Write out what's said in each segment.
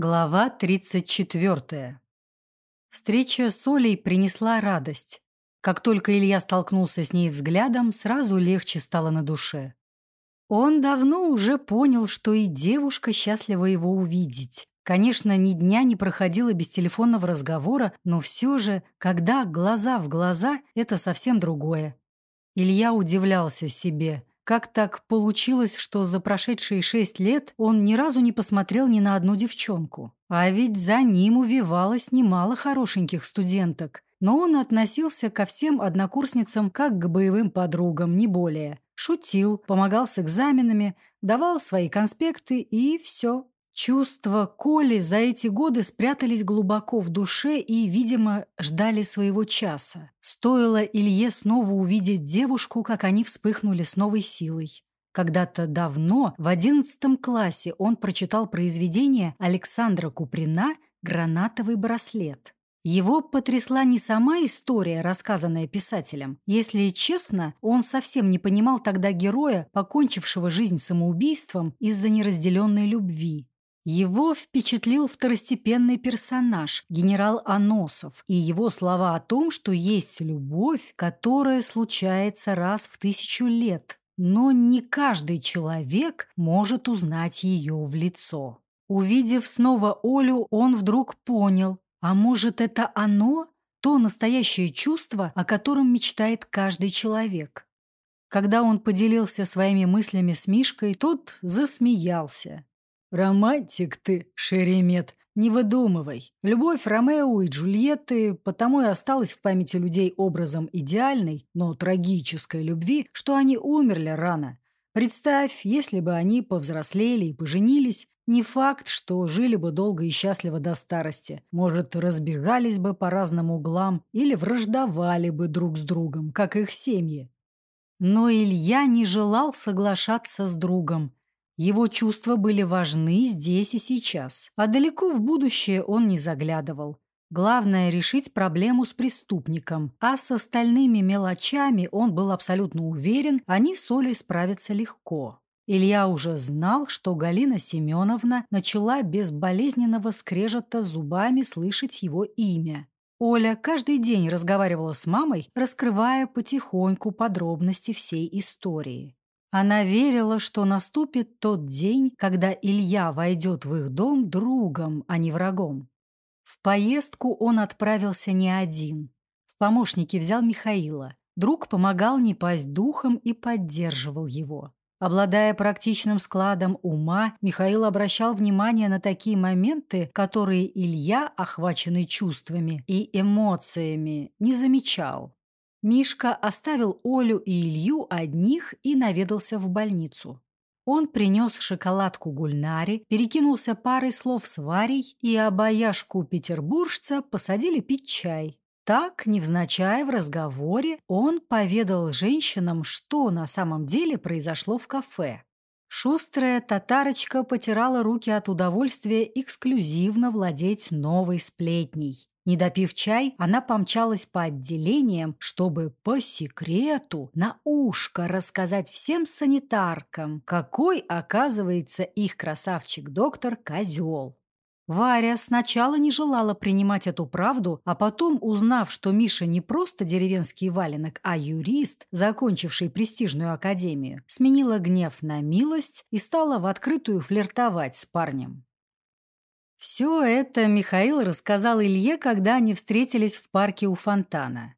Глава 34. Встреча с Олей принесла радость. Как только Илья столкнулся с ней взглядом, сразу легче стало на душе. Он давно уже понял, что и девушка счастлива его увидеть. Конечно, ни дня не проходило без телефонного разговора, но все же, когда глаза в глаза, это совсем другое. Илья удивлялся себе. Как так получилось, что за прошедшие шесть лет он ни разу не посмотрел ни на одну девчонку? А ведь за ним увивалось немало хорошеньких студенток. Но он относился ко всем однокурсницам как к боевым подругам, не более. Шутил, помогал с экзаменами, давал свои конспекты и все. Чувства Коли за эти годы спрятались глубоко в душе и, видимо, ждали своего часа. Стоило Илье снова увидеть девушку, как они вспыхнули с новой силой. Когда-то давно, в одиннадцатом классе, он прочитал произведение Александра Куприна «Гранатовый браслет». Его потрясла не сама история, рассказанная писателем. Если честно, он совсем не понимал тогда героя, покончившего жизнь самоубийством из-за неразделенной любви. Его впечатлил второстепенный персонаж, генерал Аносов, и его слова о том, что есть любовь, которая случается раз в тысячу лет, но не каждый человек может узнать ее в лицо. Увидев снова Олю, он вдруг понял, а может это оно, то настоящее чувство, о котором мечтает каждый человек. Когда он поделился своими мыслями с Мишкой, тот засмеялся. «Романтик ты, Шеремет, не выдумывай. Любовь Ромео и Джульетты потому и осталась в памяти людей образом идеальной, но трагической любви, что они умерли рано. Представь, если бы они повзрослели и поженились, не факт, что жили бы долго и счастливо до старости. Может, разбежались бы по разным углам или враждовали бы друг с другом, как их семьи. Но Илья не желал соглашаться с другом. Его чувства были важны здесь и сейчас, а далеко в будущее он не заглядывал. Главное – решить проблему с преступником, а с остальными мелочами он был абсолютно уверен, они с Олей справятся легко. Илья уже знал, что Галина Семеновна начала без болезненного скрежета зубами слышать его имя. Оля каждый день разговаривала с мамой, раскрывая потихоньку подробности всей истории. Она верила, что наступит тот день, когда Илья войдет в их дом другом, а не врагом. В поездку он отправился не один. В помощники взял Михаила. Друг помогал не пасть духом и поддерживал его. Обладая практичным складом ума, Михаил обращал внимание на такие моменты, которые Илья, охваченный чувствами и эмоциями, не замечал. Мишка оставил Олю и Илью одних и наведался в больницу. Он принес шоколадку Гульнаре, перекинулся парой слов с Варей, и обаяшку петербуржца посадили пить чай. Так, невзначай в разговоре, он поведал женщинам, что на самом деле произошло в кафе. Шустрая татарочка потирала руки от удовольствия эксклюзивно владеть новой сплетней. Не допив чай, она помчалась по отделениям, чтобы по секрету на ушко рассказать всем санитаркам, какой, оказывается, их красавчик-доктор козел. Варя сначала не желала принимать эту правду, а потом, узнав, что Миша не просто деревенский валенок, а юрист, закончивший престижную академию, сменила гнев на милость и стала в открытую флиртовать с парнем. Все это Михаил рассказал Илье, когда они встретились в парке у фонтана.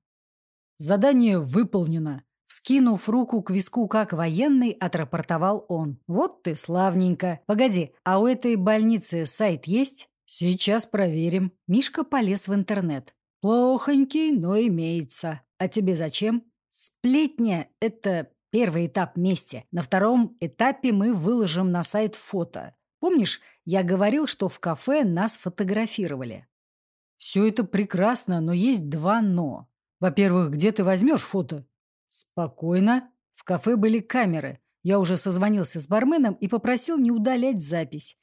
«Задание выполнено», — вскинув руку к виску как военный, отрапортовал он. «Вот ты, славненько. Погоди, а у этой больницы сайт есть?» «Сейчас проверим». Мишка полез в интернет. «Плохонький, но имеется. А тебе зачем?» «Сплетня — это первый этап мести. На втором этапе мы выложим на сайт фото. Помнишь, я говорил, что в кафе нас фотографировали? Все это прекрасно, но есть два «но». Во-первых, где ты возьмешь фото? Спокойно. В кафе были камеры. Я уже созвонился с барменом и попросил не удалять запись.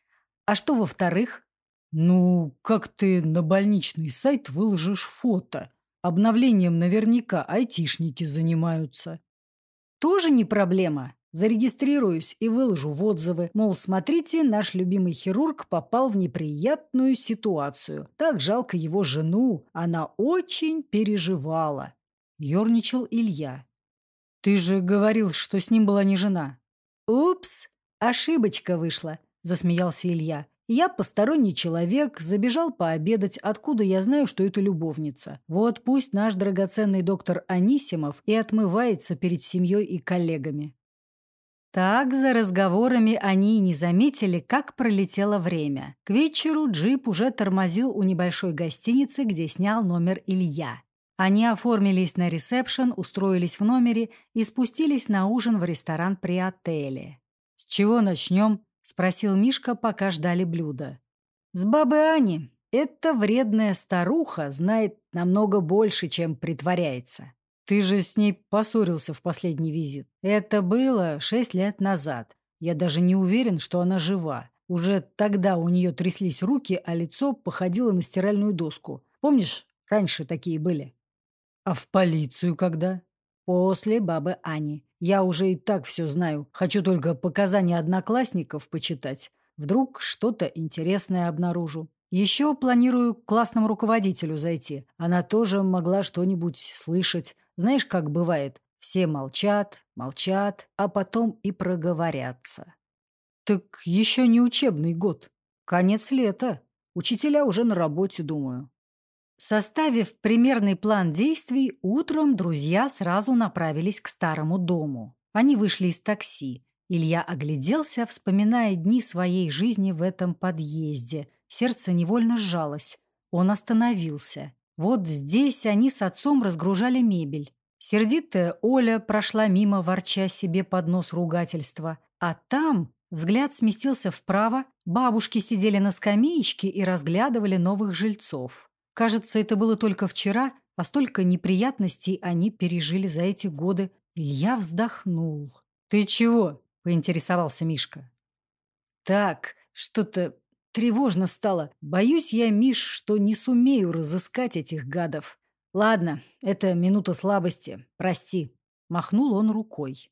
А что во-вторых? Ну, как ты на больничный сайт выложишь фото? Обновлением наверняка айтишники занимаются. Тоже не проблема. Зарегистрируюсь и выложу в отзывы, мол, смотрите, наш любимый хирург попал в неприятную ситуацию. Так жалко его жену, она очень переживала. Ёрничал Илья. Ты же говорил, что с ним была не жена. Упс, ошибочка вышла, засмеялся Илья. Я посторонний человек, забежал пообедать, откуда я знаю, что это любовница. Вот пусть наш драгоценный доктор Анисимов и отмывается перед семьей и коллегами. Так, за разговорами они не заметили, как пролетело время. К вечеру джип уже тормозил у небольшой гостиницы, где снял номер Илья. Они оформились на ресепшн, устроились в номере и спустились на ужин в ресторан при отеле. «С чего начнем?» спросил Мишка, пока ждали блюда. С бабы Ани. Эта вредная старуха знает намного больше, чем притворяется. Ты же с ней поссорился в последний визит. Это было шесть лет назад. Я даже не уверен, что она жива. Уже тогда у нее тряслись руки, а лицо походило на стиральную доску. Помнишь, раньше такие были? А в полицию когда? После бабы Ани. Я уже и так все знаю. Хочу только показания одноклассников почитать. Вдруг что-то интересное обнаружу. Еще планирую к классному руководителю зайти. Она тоже могла что-нибудь слышать. Знаешь, как бывает? Все молчат, молчат, а потом и проговорятся. Так еще не учебный год. Конец лета. Учителя уже на работе, думаю. Составив примерный план действий, утром друзья сразу направились к старому дому. Они вышли из такси. Илья огляделся, вспоминая дни своей жизни в этом подъезде. Сердце невольно сжалось. Он остановился. Вот здесь они с отцом разгружали мебель. Сердитая Оля прошла мимо, ворча себе под нос ругательства. А там взгляд сместился вправо, бабушки сидели на скамеечке и разглядывали новых жильцов. Кажется, это было только вчера, а столько неприятностей они пережили за эти годы. Илья вздохнул. «Ты чего?» – поинтересовался Мишка. «Так, что-то тревожно стало. Боюсь я, Миш, что не сумею разыскать этих гадов. Ладно, это минута слабости. Прости». Махнул он рукой.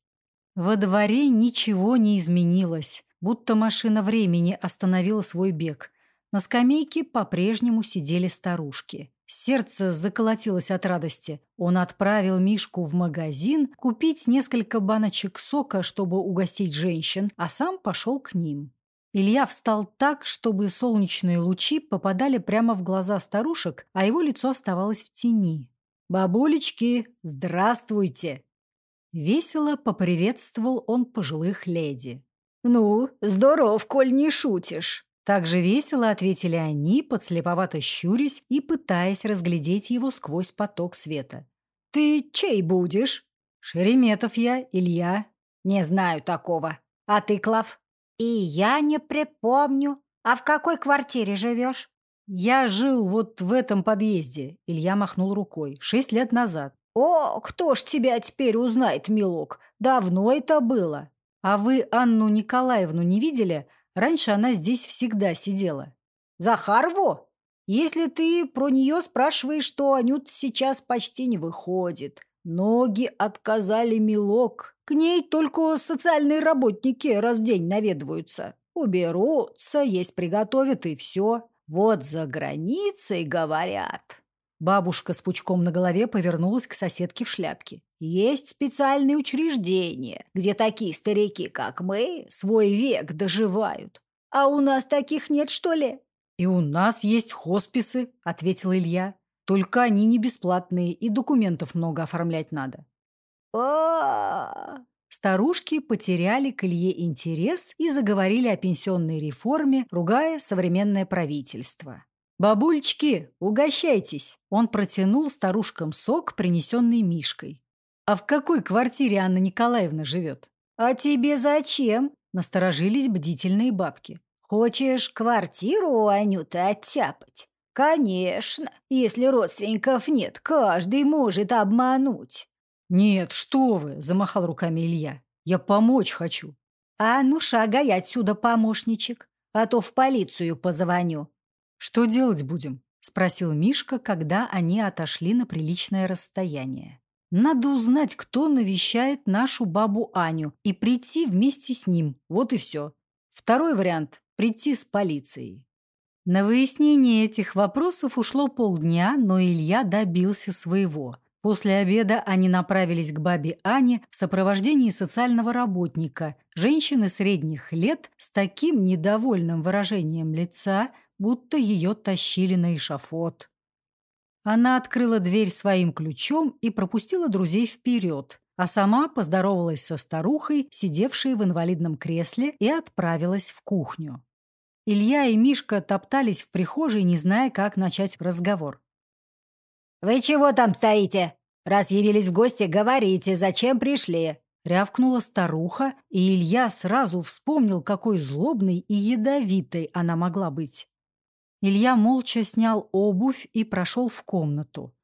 Во дворе ничего не изменилось, будто машина времени остановила свой бег. На скамейке по-прежнему сидели старушки. Сердце заколотилось от радости. Он отправил Мишку в магазин купить несколько баночек сока, чтобы угостить женщин, а сам пошел к ним. Илья встал так, чтобы солнечные лучи попадали прямо в глаза старушек, а его лицо оставалось в тени. «Бабулечки, здравствуйте!» Весело поприветствовал он пожилых леди. «Ну, здоров, коль не шутишь!» Так же весело ответили они, подслеповато щурясь и пытаясь разглядеть его сквозь поток света. «Ты чей будешь?» «Шереметов я, Илья». «Не знаю такого. А ты, Клав?» «И я не припомню. А в какой квартире живешь?» «Я жил вот в этом подъезде», — Илья махнул рукой, — «шесть лет назад». «О, кто ж тебя теперь узнает, милок? Давно это было». «А вы Анну Николаевну не видели? Раньше она здесь всегда сидела. Захарву? Если ты про нее спрашиваешь, то Анют сейчас почти не выходит. Ноги отказали милок. К ней только социальные работники раз в день наведываются. Уберутся, есть приготовят и все. Вот за границей, говорят. Бабушка с пучком на голове повернулась к соседке в шляпке. Есть специальные учреждения, где такие старики, как мы, свой век доживают. А у нас таких нет, что ли? И у нас есть хосписы, ответил Илья. Только они не бесплатные, и документов много оформлять надо. А, Старушки потеряли к Илье интерес и заговорили о пенсионной реформе, ругая современное правительство. «Бабульчики, угощайтесь!» Он протянул старушкам сок, принесенный Мишкой. «А в какой квартире Анна Николаевна живет?» «А тебе зачем?» – насторожились бдительные бабки. «Хочешь квартиру у Анюты оттяпать?» «Конечно, если родственников нет, каждый может обмануть». «Нет, что вы!» – замахал руками Илья. «Я помочь хочу». «А ну шагай отсюда, помощничек, а то в полицию позвоню. «Что делать будем?» – спросил Мишка, когда они отошли на приличное расстояние. Надо узнать, кто навещает нашу бабу Аню, и прийти вместе с ним. Вот и все. Второй вариант – прийти с полицией. На выяснение этих вопросов ушло полдня, но Илья добился своего. После обеда они направились к бабе Ане в сопровождении социального работника, женщины средних лет с таким недовольным выражением лица, будто ее тащили на эшафот. Она открыла дверь своим ключом и пропустила друзей вперед, а сама поздоровалась со старухой, сидевшей в инвалидном кресле, и отправилась в кухню. Илья и Мишка топтались в прихожей, не зная, как начать разговор. «Вы чего там стоите? Раз явились в гости, говорите, зачем пришли?» Рявкнула старуха, и Илья сразу вспомнил, какой злобной и ядовитой она могла быть. Илья молча снял обувь и прошел в комнату.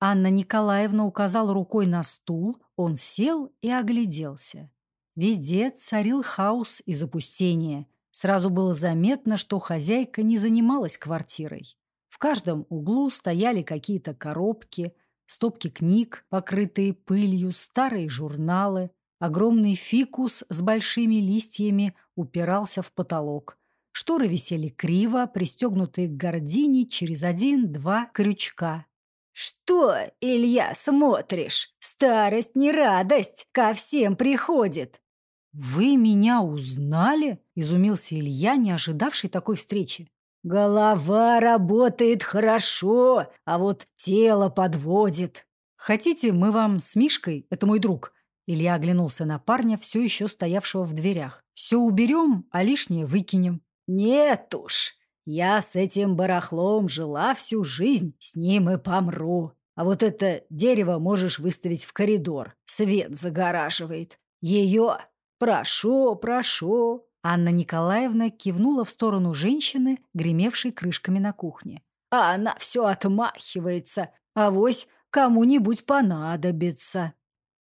Анна Николаевна указала рукой на стул, он сел и огляделся. Везде царил хаос и запустение. Сразу было заметно, что хозяйка не занималась квартирой. В каждом углу стояли какие-то коробки, стопки книг, покрытые пылью, старые журналы. Огромный фикус с большими листьями упирался в потолок. Шторы висели криво, пристегнутые к гордине через один-два крючка. «Что, Илья, смотришь? Старость не радость, ко всем приходит!» «Вы меня узнали?» – изумился Илья, не ожидавший такой встречи. «Голова работает хорошо, а вот тело подводит». «Хотите, мы вам с Мишкой, это мой друг?» Илья оглянулся на парня, все еще стоявшего в дверях. «Все уберем, а лишнее выкинем». «Нет уж, я с этим барахлом жила всю жизнь, с ним и помру. А вот это дерево можешь выставить в коридор, свет загораживает. Ее прошу, прошу». Анна Николаевна кивнула в сторону женщины, гремевшей крышками на кухне. «А она все отмахивается, авось кому-нибудь понадобится».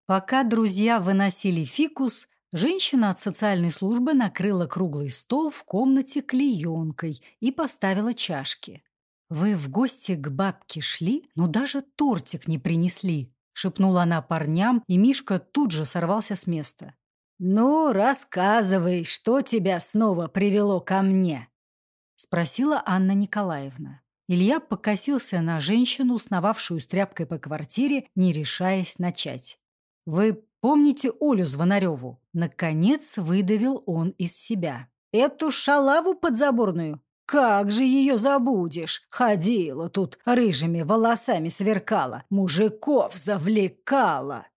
Пока друзья выносили фикус, Женщина от социальной службы накрыла круглый стол в комнате клеенкой и поставила чашки. «Вы в гости к бабке шли, но даже тортик не принесли», — шепнула она парням, и Мишка тут же сорвался с места. «Ну, рассказывай, что тебя снова привело ко мне?» — спросила Анна Николаевна. Илья покосился на женщину, сновавшую с тряпкой по квартире, не решаясь начать. «Вы Помните Олю Звонареву? Наконец выдавил он из себя. Эту шалаву подзаборную? Как же ее забудешь? Ходила тут, рыжими волосами сверкала, мужиков завлекала.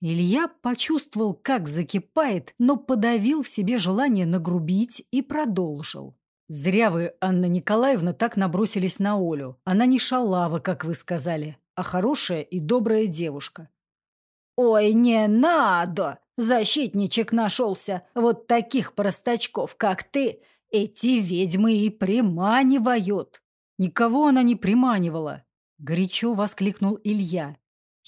Илья почувствовал, как закипает, но подавил в себе желание нагрубить и продолжил. «Зря вы, Анна Николаевна, так набросились на Олю. Она не шалава, как вы сказали, а хорошая и добрая девушка. «Ой, не надо! Защитничек нашелся! Вот таких простачков, как ты, эти ведьмы и приманивают!» «Никого она не приманивала!» — горячо воскликнул Илья.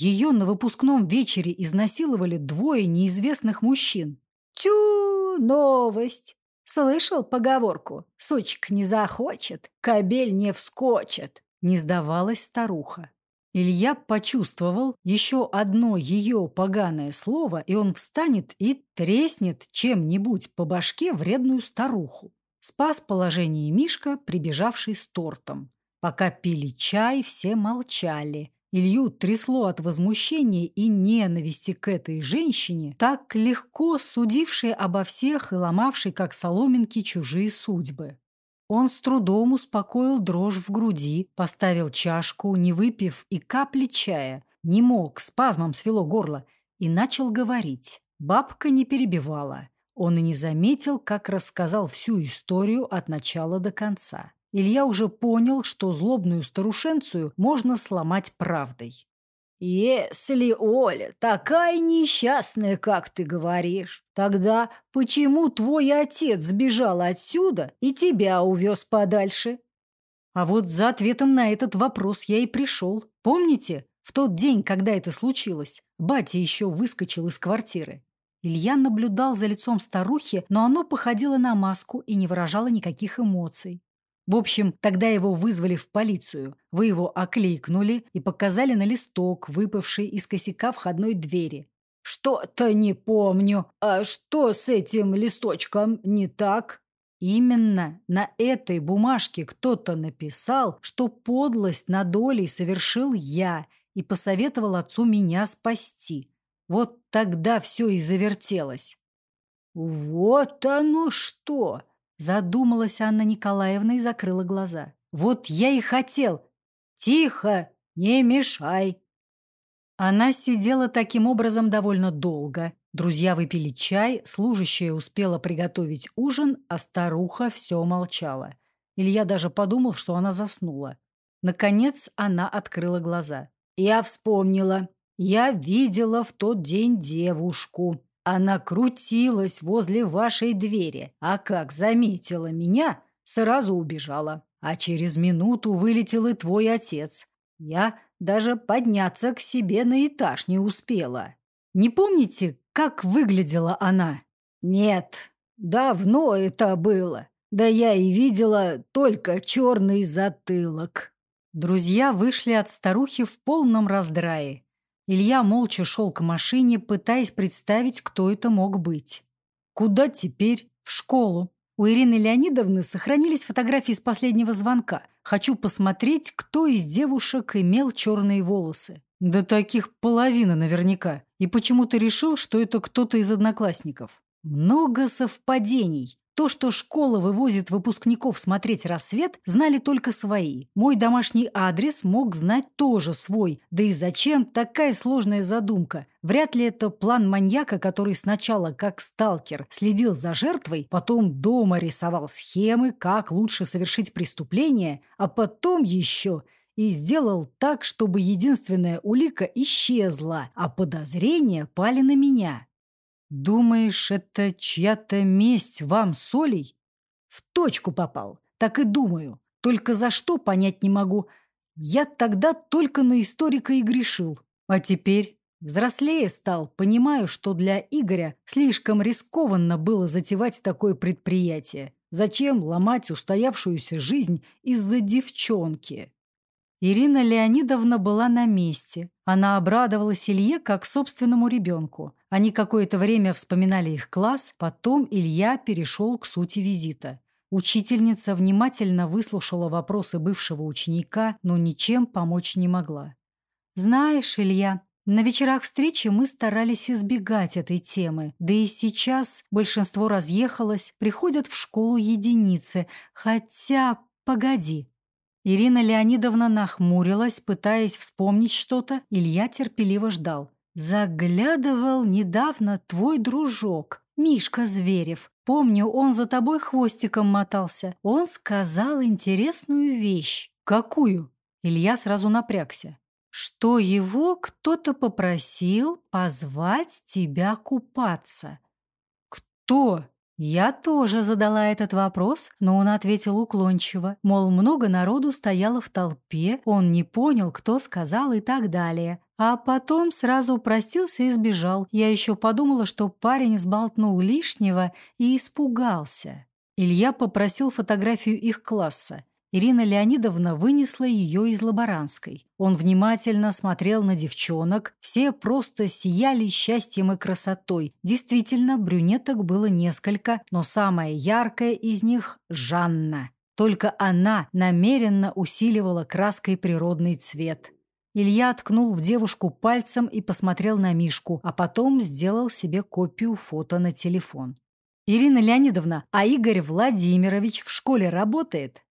Ее на выпускном вечере изнасиловали двое неизвестных мужчин. «Тю, новость! Слышал поговорку? Сучка не захочет, кобель не вскочит!» Не сдавалась старуха. Илья почувствовал еще одно ее поганое слово, и он встанет и треснет чем-нибудь по башке вредную старуху. Спас положение Мишка, прибежавший с тортом. Пока пили чай, все молчали. Илью трясло от возмущения и ненависти к этой женщине, так легко судившей обо всех и ломавшей, как соломинки, чужие судьбы. Он с трудом успокоил дрожь в груди, поставил чашку, не выпив и капли чая. Не мог, спазмом свело горло, и начал говорить. Бабка не перебивала. Он и не заметил, как рассказал всю историю от начала до конца. Илья уже понял, что злобную старушенцию можно сломать правдой. «Если Оля такая несчастная, как ты говоришь, тогда почему твой отец сбежал отсюда и тебя увез подальше?» А вот за ответом на этот вопрос я и пришел. Помните, в тот день, когда это случилось, батя еще выскочил из квартиры. Илья наблюдал за лицом старухи, но оно походило на маску и не выражало никаких эмоций. В общем, тогда его вызвали в полицию. Вы его окликнули и показали на листок, выпавший из косяка входной двери. «Что-то не помню. А что с этим листочком не так?» Именно на этой бумажке кто-то написал, что подлость на долей совершил я и посоветовал отцу меня спасти. Вот тогда все и завертелось. «Вот оно что!» – задумалась Анна Николаевна и закрыла глаза. «Вот я и хотел! Тихо, не мешай!» Она сидела таким образом довольно долго. Друзья выпили чай, служащая успела приготовить ужин, а старуха все молчала. Илья даже подумал, что она заснула. Наконец она открыла глаза. «Я вспомнила. Я видела в тот день девушку. Она крутилась возле вашей двери, а как заметила меня, сразу убежала. А через минуту вылетел и твой отец. Я даже подняться к себе на этаж не успела. Не помните, как выглядела она? Нет, давно это было. Да я и видела только черный затылок. Друзья вышли от старухи в полном раздрае. Илья молча шел к машине, пытаясь представить, кто это мог быть. Куда теперь? В школу. У Ирины Леонидовны сохранились фотографии с последнего звонка. Хочу посмотреть, кто из девушек имел черные волосы. Да таких половина наверняка. И почему ты решил, что это кто-то из одноклассников? Много совпадений. То, что школа вывозит выпускников смотреть рассвет, знали только свои. Мой домашний адрес мог знать тоже свой. Да и зачем такая сложная задумка? Вряд ли это план маньяка, который сначала, как сталкер, следил за жертвой, потом дома рисовал схемы, как лучше совершить преступление, а потом еще и сделал так, чтобы единственная улика исчезла, а подозрения пали на меня. «Думаешь, это чья-то месть вам, Солей?» «В точку попал. Так и думаю. Только за что понять не могу. Я тогда только на историка и грешил. А теперь, взрослее стал, понимаю, что для Игоря слишком рискованно было затевать такое предприятие. Зачем ломать устоявшуюся жизнь из-за девчонки?» Ирина Леонидовна была на месте. Она обрадовалась Илье как собственному ребенку. Они какое-то время вспоминали их класс, потом Илья перешел к сути визита. Учительница внимательно выслушала вопросы бывшего ученика, но ничем помочь не могла. «Знаешь, Илья, на вечерах встречи мы старались избегать этой темы, да и сейчас большинство разъехалось, приходят в школу единицы, хотя... Погоди, Ирина Леонидовна нахмурилась, пытаясь вспомнить что-то. Илья терпеливо ждал. «Заглядывал недавно твой дружок, Мишка Зверев. Помню, он за тобой хвостиком мотался. Он сказал интересную вещь». «Какую?» Илья сразу напрягся. «Что его кто-то попросил позвать тебя купаться». «Кто?» Я тоже задала этот вопрос, но он ответил уклончиво, мол, много народу стояло в толпе, он не понял, кто сказал и так далее. А потом сразу простился и сбежал. Я еще подумала, что парень сболтнул лишнего и испугался. Илья попросил фотографию их класса. Ирина Леонидовна вынесла ее из лаборантской. Он внимательно смотрел на девчонок, все просто сияли счастьем и красотой. Действительно, брюнеток было несколько, но самая яркая из них – Жанна. Только она намеренно усиливала краской природный цвет. Илья ткнул в девушку пальцем и посмотрел на Мишку, а потом сделал себе копию фото на телефон. «Ирина Леонидовна, а Игорь Владимирович в школе работает?»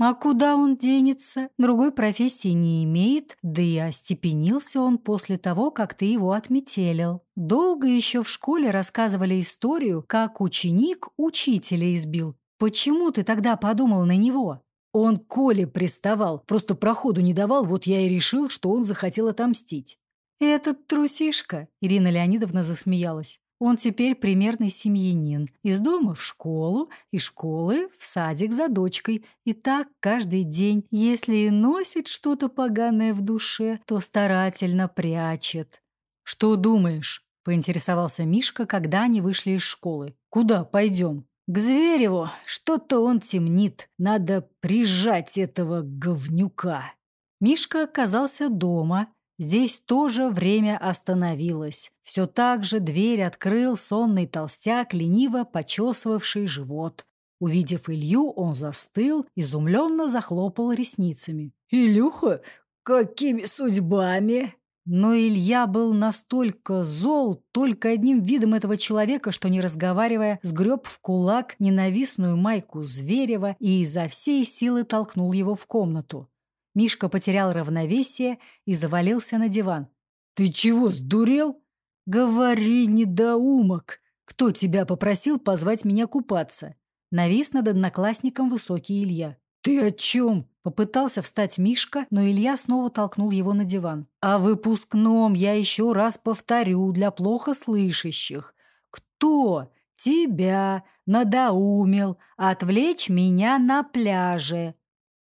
А куда он денется? Другой профессии не имеет, да и остепенился он после того, как ты его отметелил. Долго еще в школе рассказывали историю, как ученик учителя избил. Почему ты тогда подумал на него? Он Коле приставал, просто проходу не давал, вот я и решил, что он захотел отомстить. «Этот трусишка!» — Ирина Леонидовна засмеялась. Он теперь примерный семьянин. Из дома в школу, из школы в садик за дочкой. И так каждый день. Если и носит что-то поганое в душе, то старательно прячет. «Что думаешь?» – поинтересовался Мишка, когда они вышли из школы. «Куда пойдем?» К Звереву что-то он темнит. Надо прижать этого говнюка. Мишка оказался дома. Здесь тоже время остановилось. Все так же дверь открыл сонный толстяк, лениво почесывавший живот. Увидев Илью, он застыл, изумленно захлопал ресницами. «Илюха, какими судьбами?» Но Илья был настолько зол только одним видом этого человека, что, не разговаривая, сгреб в кулак ненавистную майку Зверева и изо всей силы толкнул его в комнату. Мишка потерял равновесие и завалился на диван. «Ты чего, сдурел?» «Говори, недоумок! Кто тебя попросил позвать меня купаться?» Навис над одноклассником высокий Илья. «Ты о чем?» Попытался встать Мишка, но Илья снова толкнул его на диван. «О выпускном я еще раз повторю для плохо слышащих. Кто тебя надоумил отвлечь меня на пляже?»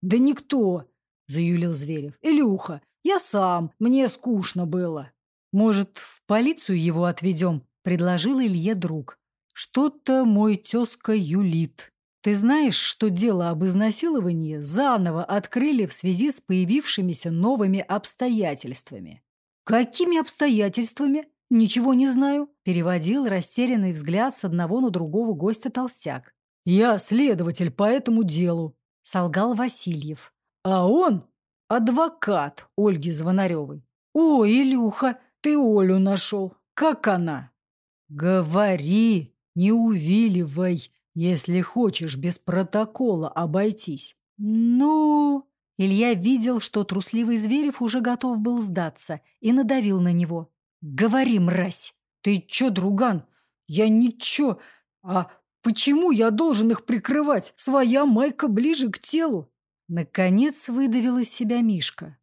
«Да никто!» — заюлил Зверев. «Илюха, я сам, мне скучно было». «Может, в полицию его отведем?» — предложил Илье друг. «Что-то мой тезка юлит». Ты знаешь, что дело об изнасиловании заново открыли в связи с появившимися новыми обстоятельствами? Какими обстоятельствами? Ничего не знаю. Переводил растерянный взгляд с одного на другого гостя толстяк. Я следователь по этому делу, солгал Васильев. А он адвокат Ольги Звонаревой. О, Илюха, ты Олю нашел. Как она? Говори, не увиливай, если хочешь без протокола обойтись. Ну... Илья видел, что трусливый Зверев уже готов был сдаться, и надавил на него. «Говори, мразь!» «Ты чё, друган? Я ничего. А почему я должен их прикрывать? Своя майка ближе к телу!» Наконец выдавил из себя Мишка.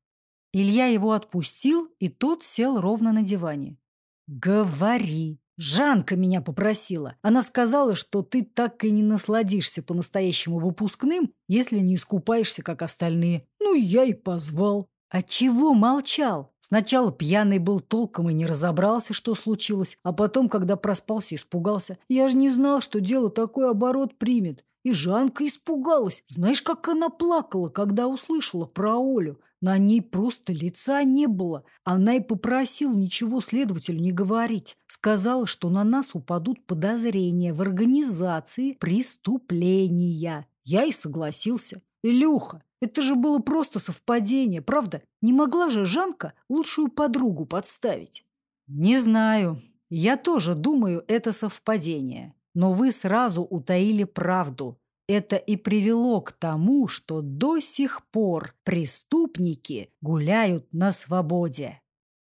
Илья его отпустил, и тот сел ровно на диване. «Говори!» Жанка меня попросила. Она сказала, что ты так и не насладишься по-настоящему выпускным, если не искупаешься, как остальные. Ну, я и позвал. А чего молчал? Сначала пьяный был толком и не разобрался, что случилось, а потом, когда проспался, испугался. Я же не знал, что дело такой оборот примет. И Жанка испугалась. Знаешь, как она плакала, когда услышала про Олю. На ней просто лица не было. Она и попросила ничего следователю не говорить. Сказала, что на нас упадут подозрения в организации преступления. Я и согласился. Илюха, это же было просто совпадение, правда? Не могла же Жанка лучшую подругу подставить? Не знаю. Я тоже думаю, это совпадение. Но вы сразу утаили правду. Это и привело к тому, что до сих пор преступники гуляют на свободе.